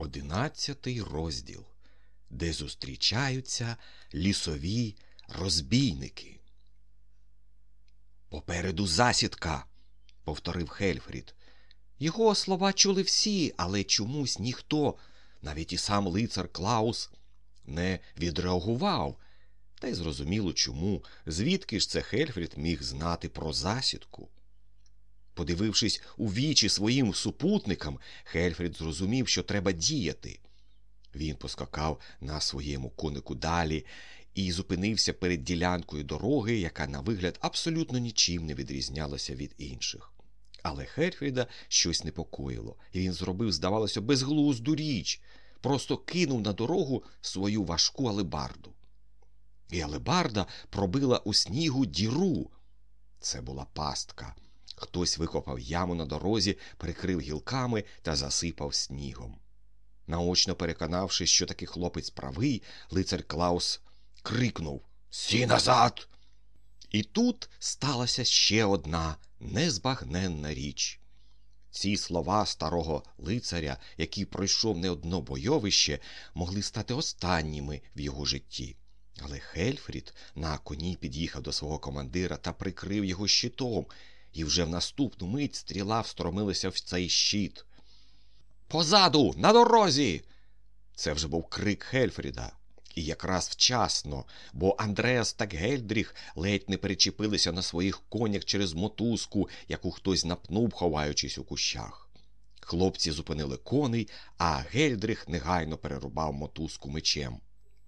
Одинадцятий розділ, де зустрічаються лісові розбійники. Попереду засідка, повторив Хельфрід. Його слова чули всі, але чомусь ніхто, навіть і сам лицар Клаус, не відреагував. Та й зрозуміло чому, звідки ж це Хельфрід міг знати про засідку. Подивившись у вічі своїм супутникам, Хельфрід зрозумів, що треба діяти. Він поскакав на своєму конику далі і зупинився перед ділянкою дороги, яка, на вигляд, абсолютно нічим не відрізнялася від інших. Але Хельфріда щось непокоїло, і він зробив, здавалося, безглузду річ, просто кинув на дорогу свою важку алебарду. І алебарда пробила у снігу діру. Це була пастка. Хтось викопав яму на дорозі, прикрив гілками та засипав снігом. Наочно переконавшись, що такий хлопець правий, лицар Клаус крикнув Сі назад! І тут сталася ще одна незбагненна річ. Ці слова старого лицаря, який пройшов не одно бойовище, могли стати останніми в його житті. Але Хельфрід на коні під'їхав до свого командира та прикрив його щитом, і вже в наступну мить стріла встромилася в цей щит. Позаду, на дорозі. Це вже був крик Хельфріда. І якраз вчасно, бо Андреас та Гельдріх ледь не перечепилися на своїх конях через мотузку, яку хтось напнув, ховаючись у кущах. Хлопці зупинили коней, а Гельдрих негайно перерубав мотузку мечем.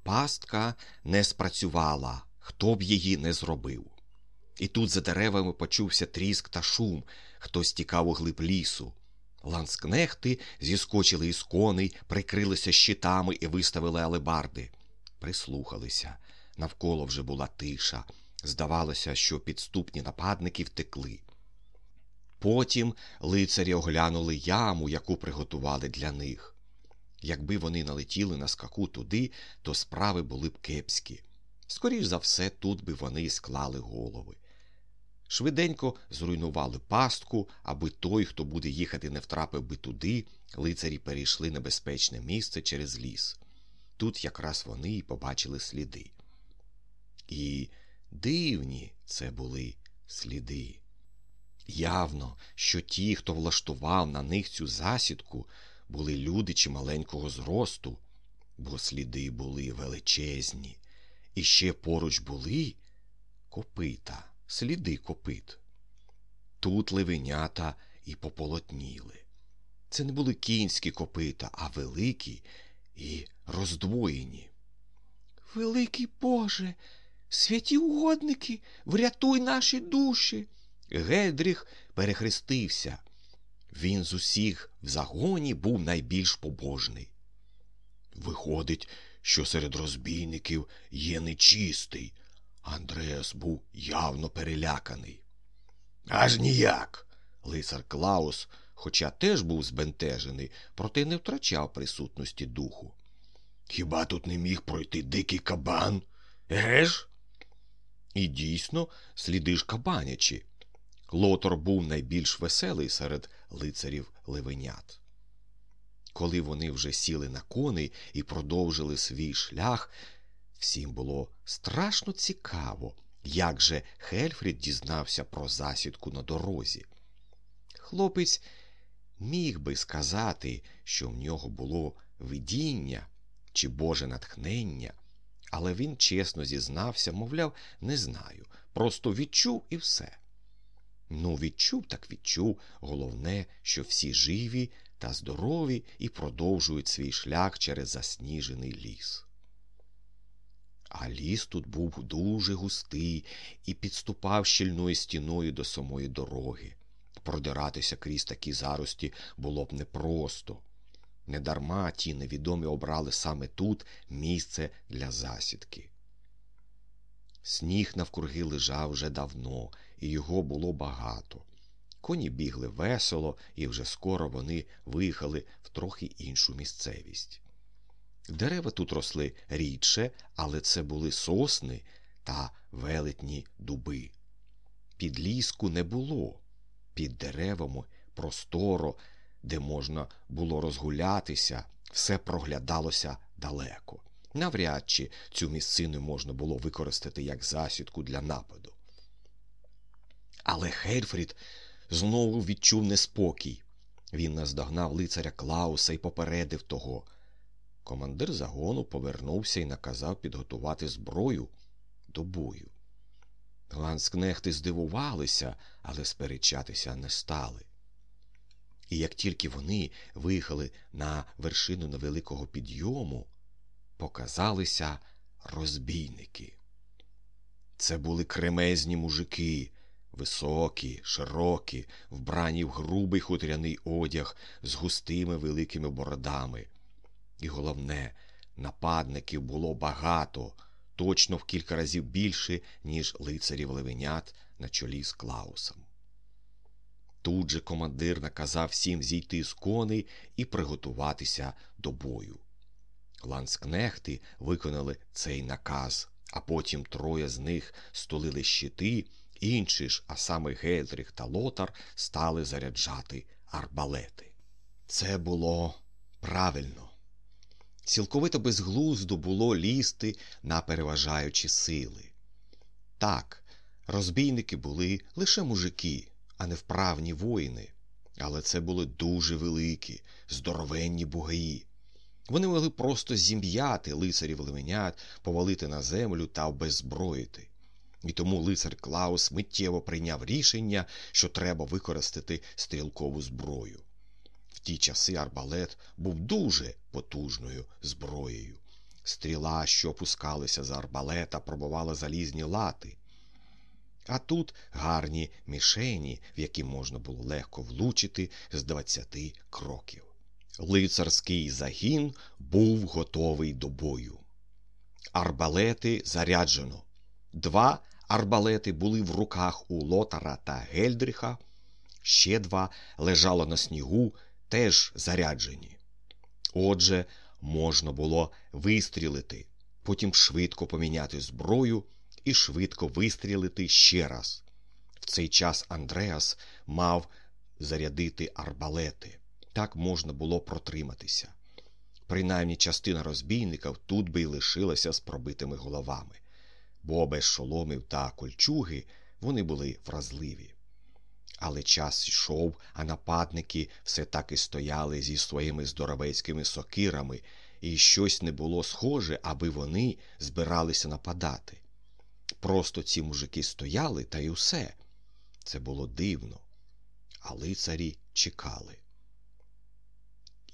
Пастка не спрацювала, хто б її не зробив. І тут за деревами почувся тріск та шум, хтось тікав у глиб лісу. Ланскнехти зіскочили із коней, прикрилися щитами і виставили алебарди. Прислухалися. Навколо вже була тиша. Здавалося, що підступні нападники втекли. Потім лицарі оглянули яму, яку приготували для них. Якби вони налетіли на скаку туди, то справи були б кепські. Скоріш за все, тут би вони склали голови. Швиденько зруйнували пастку, аби той, хто буде їхати, не втрапив би туди, лицарі перейшли небезпечне місце через ліс. Тут якраз вони й побачили сліди. І дивні це були сліди. Явно, що ті, хто влаштував на них цю засідку, були люди чималенького зросту, бо сліди були величезні, і ще поруч були копита, сліди копит. Тут левенята і пополотніли. Це не були кінські копита, а великі і роздвоєні. Великий Боже, святі угодники, врятуй наші душі. Гедріх перехрестився. Він з усіх в загоні був найбільш побожний. Виходить, що серед розбійників є нечистий. Андреас був явно переляканий. Аж ніяк. Лицар Клаус, хоча теж був збентежений, проте не втрачав присутності духу. Хіба тут не міг пройти дикий кабан? Еге ж? І дійсно, сліди ж кабанячі. Лотор був найбільш веселий серед лицарів левенят. Коли вони вже сіли на коней і продовжили свій шлях, всім було страшно цікаво, як же Хельфрід дізнався про засідку на дорозі. Хлопець міг би сказати, що в нього було видіння чи Боже натхнення, але він чесно зізнався, мовляв, не знаю, просто відчув і все. Ну, відчув, так відчув. Головне, що всі живі та здорові і продовжують свій шлях через засніжений ліс. А ліс тут був дуже густий і підступав щільною стіною до самої дороги. Продиратися крізь такі зарості було б непросто. Недарма ті невідомі обрали саме тут місце для засідки. Сніг навкруги лежав вже давно, і його було багато. Коні бігли весело, і вже скоро вони виїхали в трохи іншу місцевість. Дерева тут росли рідше, але це були сосни та велетні дуби. Під ліску не було, під деревами просторо, де можна було розгулятися, все проглядалося далеко. Навряд чи цю місцину можна було використати як засідку для нападу. Але Хельфрід знову відчув неспокій. Він наздогнав лицаря Клауса і попередив того. Командир загону повернувся і наказав підготувати зброю до бою. Ланскнехти здивувалися, але сперечатися не стали. І як тільки вони виїхали на вершину невеликого підйому, показалися розбійники. Це були кремезні мужики, високі, широкі, вбрані в грубий хутряний одяг з густими великими бородами. І головне, нападників було багато, точно в кілька разів більше, ніж лицарів левенят на чолі з Клаусом. Тут же командир наказав всім зійти з коней і приготуватися до бою. Ланскнехти виконали цей наказ, а потім троє з них столили щити, інші ж, а саме Гельдріх та Лотар, стали заряджати арбалети. Це було правильно. Цілковито безглуздо було лізти на переважаючі сили. Так, розбійники були лише мужики, а не вправні воїни, але це були дуже великі, здоровенні бугаї. Вони могли просто зім'яти лицарів леменят, повалити на землю та обеззброїти. І тому лицар Клаус миттєво прийняв рішення, що треба використати стрілкову зброю. Ті часи арбалет був дуже потужною зброєю. Стріла, що опускалася за арбалета, пробувала залізні лати. А тут гарні мішені, в які можна було легко влучити з двадцяти кроків. Лицарський загін був готовий до бою. Арбалети заряджено. Два арбалети були в руках у Лотара та Гельдріха, ще два лежало на снігу, теж заряджені. Отже, можна було вистрілити, потім швидко поміняти зброю і швидко вистрілити ще раз. В цей час Андреас мав зарядити арбалети. Так можна було протриматися. Принаймні частина розбійників тут би й лишилася з пробитими головами, бо без шоломів та кольчуги вони були вразливі. Але час йшов, а нападники все так і стояли зі своїми здоровецькими сокирами, і щось не було схоже, аби вони збиралися нападати. Просто ці мужики стояли та й усе. Це було дивно. А лицарі чекали.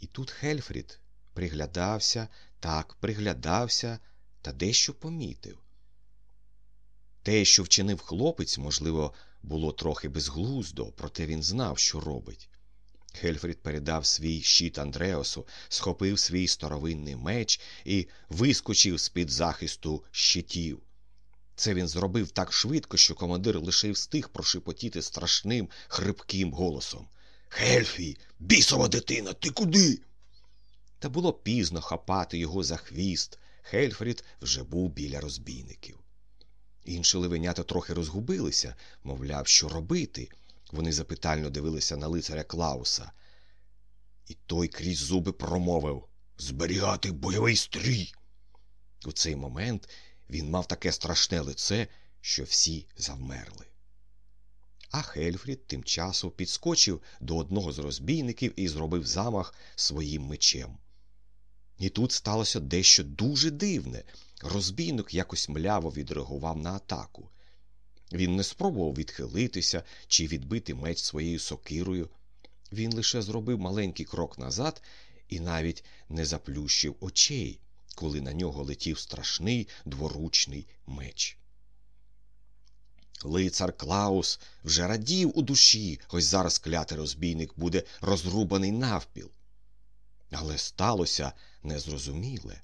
І тут Хельфрід приглядався, так приглядався та дещо помітив. Те, що вчинив хлопець, можливо, було трохи безглуздо, проте він знав, що робить. Хельфрід передав свій щит Андреасу, схопив свій старовинний меч і вискочив з під захисту щитів. Це він зробив так швидко, що командир лише встиг прошепотіти страшним хрипким голосом. Хельфі, бісова дитина, ти куди? Та було пізно хапати його за хвіст. Хельфрід вже був біля розбійників. Інші ливенята трохи розгубилися, мовляв, що робити. Вони запитально дивилися на лицаря Клауса. І той крізь зуби промовив Зберігати бойовий стрій. У цей момент він мав таке страшне лице, що всі завмерли. А Хельфрід тим часом підскочив до одного з розбійників і зробив замах своїм мечем. І тут сталося дещо дуже дивне. Розбійник якось мляво відреагував на атаку. Він не спробував відхилитися чи відбити меч своєю сокирою. Він лише зробив маленький крок назад і навіть не заплющив очей, коли на нього летів страшний дворучний меч. Лицар Клаус вже радів у душі, ось зараз клятий розбійник буде розрубаний навпіл. Але сталося незрозуміле.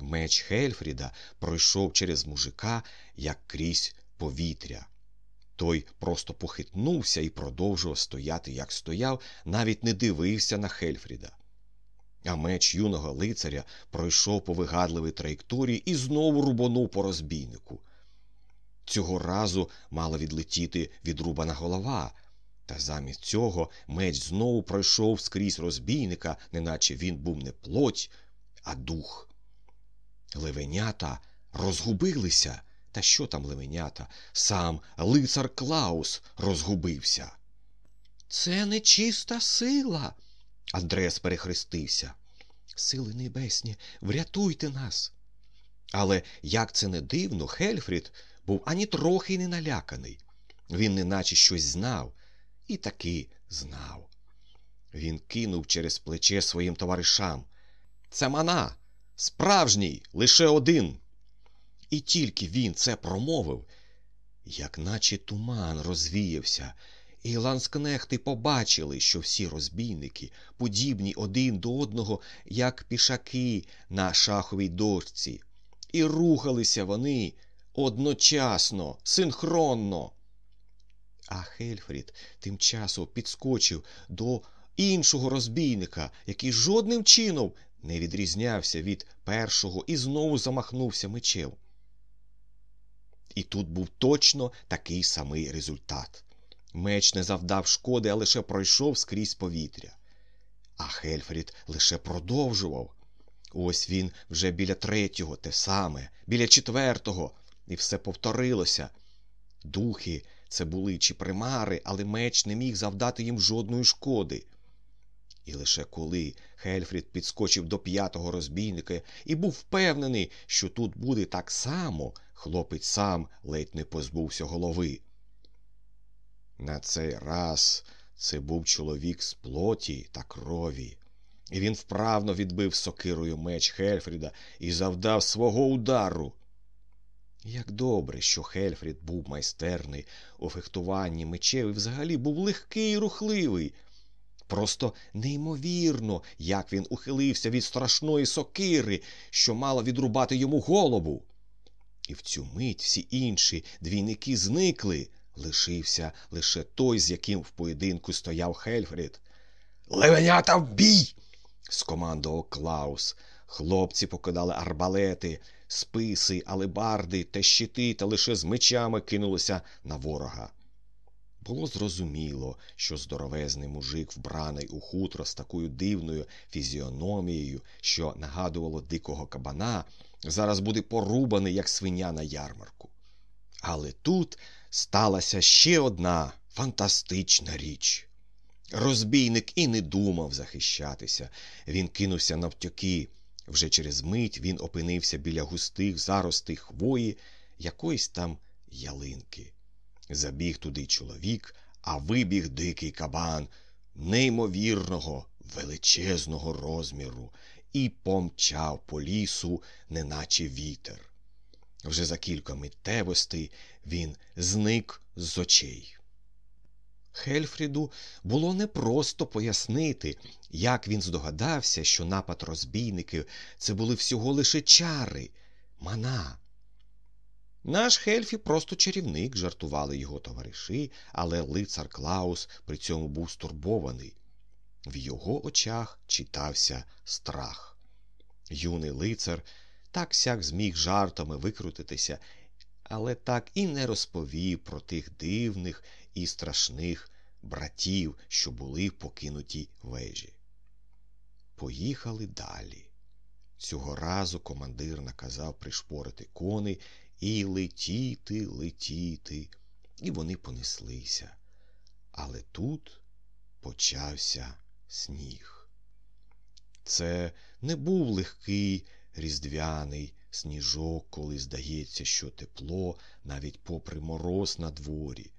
Меч Хельфріда пройшов через мужика, як крізь повітря. Той просто похитнувся і продовжував стояти, як стояв, навіть не дивився на Хельфріда. А меч юного лицаря пройшов по вигадливій траєкторії і знову рубанув по розбійнику. Цього разу мала відлетіти відрубана голова, Та замість цього меч знову пройшов скрізь розбійника, неначе він був не плоть, а дух. Левенята розгубилися. Та що там левенята? Сам лицар Клаус розгубився. Це нечиста сила. Андрес перехрестився. Сили небесні, врятуйте нас. Але як це не дивно, Хельфрід був ані трохи не наляканий. Він неначе щось знав і таки знав. Він кинув через плече своїм товаришам. Це мана, справжній, лише один. І тільки він це промовив, як наче туман розвіявся, і ланскнехти побачили, що всі розбійники подібні один до одного, як пішаки на шаховій дошці, і рухалися вони одночасно, синхронно. А Хельфрід тим часом підскочив до іншого розбійника, який жодним чином не відрізнявся від першого і знову замахнувся мечем. І тут був точно такий самий результат. Меч не завдав шкоди, а лише пройшов скрізь повітря. А Хельфрід лише продовжував. Ось він вже біля третього, те саме, біля четвертого, і все повторилося. Духи це були чи примари, але меч не міг завдати їм жодної шкоди. І лише коли Хельфрід підскочив до п'ятого розбійника і був впевнений, що тут буде так само, хлопець сам ледь не позбувся голови. На цей раз це був чоловік з плоті та крові, і він вправно відбив сокирою меч Хельфріда і завдав свого удару. Як добре, що Хельфрід був майстерний у фехтуванні мечев і взагалі був легкий і рухливий. Просто неймовірно, як він ухилився від страшної сокири, що мала відрубати йому голову. І в цю мить всі інші двійники зникли. Лишився лише той, з яким в поєдинку стояв Хельфрід. Левенята в бій! скомандував Клаус. Хлопці покидали арбалети, списи, алебарди та щити та лише з мечами кинулися на ворога. Було зрозуміло, що здоровезний мужик, вбраний у хутро з такою дивною фізіономією, що нагадувало дикого кабана, зараз буде порубаний, як свиня на ярмарку. Але тут сталася ще одна фантастична річ. Розбійник і не думав захищатися. Він кинувся навтьоки. Вже через мить він опинився біля густих заростих хвої якоїсь там ялинки. Забіг туди чоловік, а вибіг дикий кабан неймовірного, величезного розміру, і помчав по лісу, неначе вітер. Вже за кілька миттєвостей він зник з очей. Хельфріду було непросто пояснити, як він здогадався, що напад розбійників це були всього лише чари, мана. Наш Хельфі просто чарівник, жартували його товариші, але лицар Клаус при цьому був стурбований. В його очах читався страх. Юний лицар так сяк зміг жартами викрутитися, але так і не розповів про тих дивних і страшних братів, що були в покинутій вежі. Поїхали далі. Цього разу командир наказав пришпорити коней і летіти, летіти, і вони понеслися. Але тут почався сніг. Це не був легкий різдвяний сніжок, коли здається, що тепло, навіть попри мороз на дворі.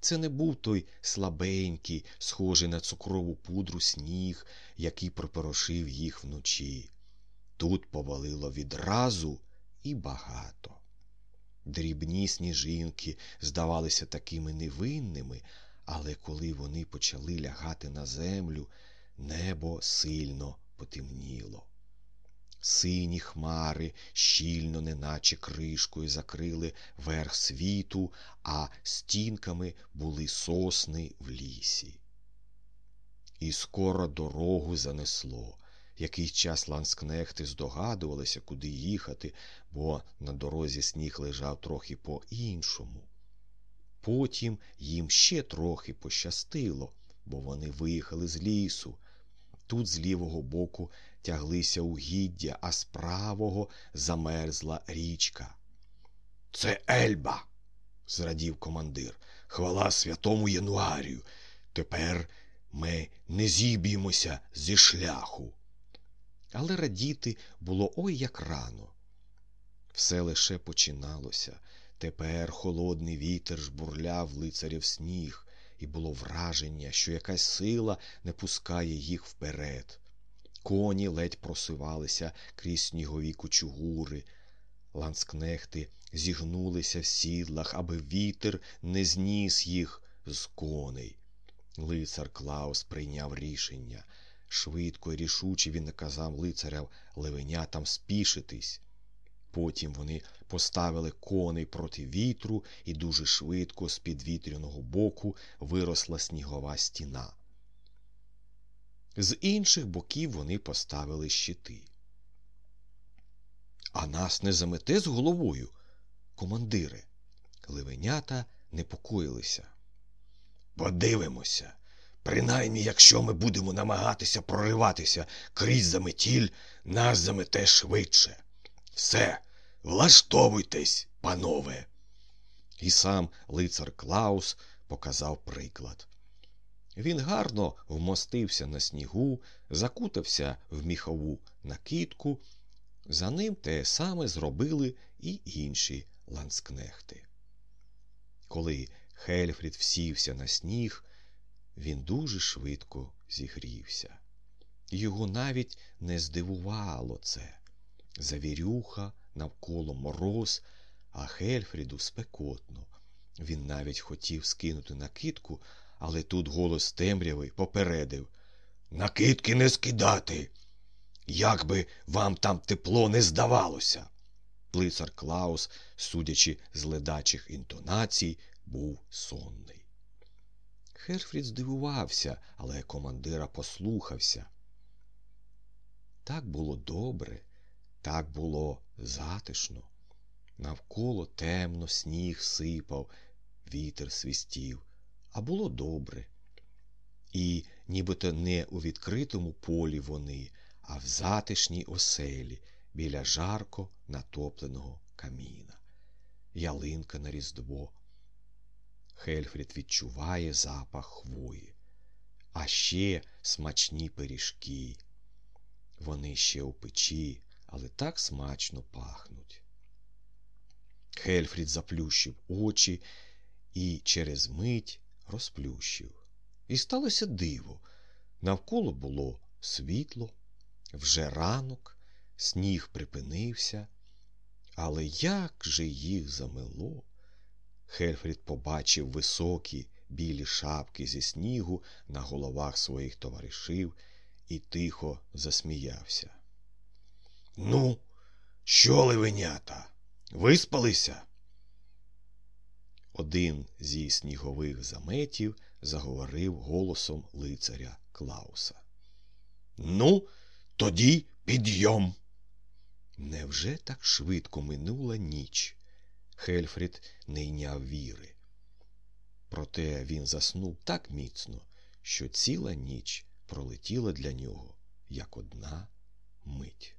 Це не був той слабенький, схожий на цукрову пудру сніг, який пропорошив їх вночі. Тут повалило відразу і багато. Дрібні сніжинки здавалися такими невинними, але коли вони почали лягати на землю, небо сильно потемніло. Сині хмари щільно, неначе кришкою, закрили верх світу, а стінками були сосни в лісі. І скоро дорогу занесло. Якийсь час ланскнехти здогадувалися, куди їхати, бо на дорозі сніг лежав трохи по іншому. Потім їм ще трохи пощастило, бо вони виїхали з лісу. Тут з лівого боку тяглися угіддя, а з правого замерзла річка. Це Ельба, зрадів командир. Хвала святому Януарію. Тепер ми не зіб'ємося зі шляху. Але радіти було ой як рано. Все лише починалося. Тепер холодний вітер жбурляв лицарів сніг, і було враження, що якась сила не пускає їх вперед. Коні ледь просивалися крізь снігові кучугури. Ланскнехти зігнулися в сідлах, аби вітер не зніс їх з коней. Лицар Клаус прийняв рішення. Швидко і рішуче він наказав лицарям левенятам спішитись. Потім вони поставили коней проти вітру, і дуже швидко з під вітряного боку виросла снігова стіна. З інших боків вони поставили щити. А нас не замете з головою, командири. Ливенята непокоїлися. Подивимося. Принаймні, якщо ми будемо намагатися прориватися крізь заметіль, нас замете швидше. Все, влаштовуйтесь, панове. І сам лицар Клаус показав приклад. Він гарно вмостився на снігу, закутався в міхову накидку. За ним те саме зробили і інші ланскнехти. Коли Хельфрід всівся на сніг, він дуже швидко зігрівся. Його навіть не здивувало це. Завірюха навколо мороз, а Хельфріду спекотно. Він навіть хотів скинути накидку, але тут голос темряви попередив Накидки не скидати. Як би вам там тепло не здавалося. Лицар Клаус, судячи з ледачих інтонацій, був сонний. Херфрід здивувався, але командира послухався. Так було добре, так було затишно. Навколо темно сніг сипав, вітер свістів, а було добре. І нібито не у відкритому полі вони, а в затишній оселі біля жарко натопленого каміна. Ялинка на різдво. Хельфрід відчуває запах хвої, а ще смачні пиріжки. Вони ще у печі, але так смачно пахнуть. Хельфрід заплющив очі і через мить розплющив. І сталося диво. Навколо було світло, вже ранок, сніг припинився, але як же їх замело? Хельфрід побачив високі білі шапки зі снігу на головах своїх товаришів і тихо засміявся. Ну, що, ливенята, виспалися? Один зі снігових заметів заговорив голосом лицаря Клауса. Ну, тоді підйом. Невже так швидко минула ніч? Хельфрід не йняв віри. Проте він заснув так міцно, що ціла ніч пролетіла для нього як одна мить.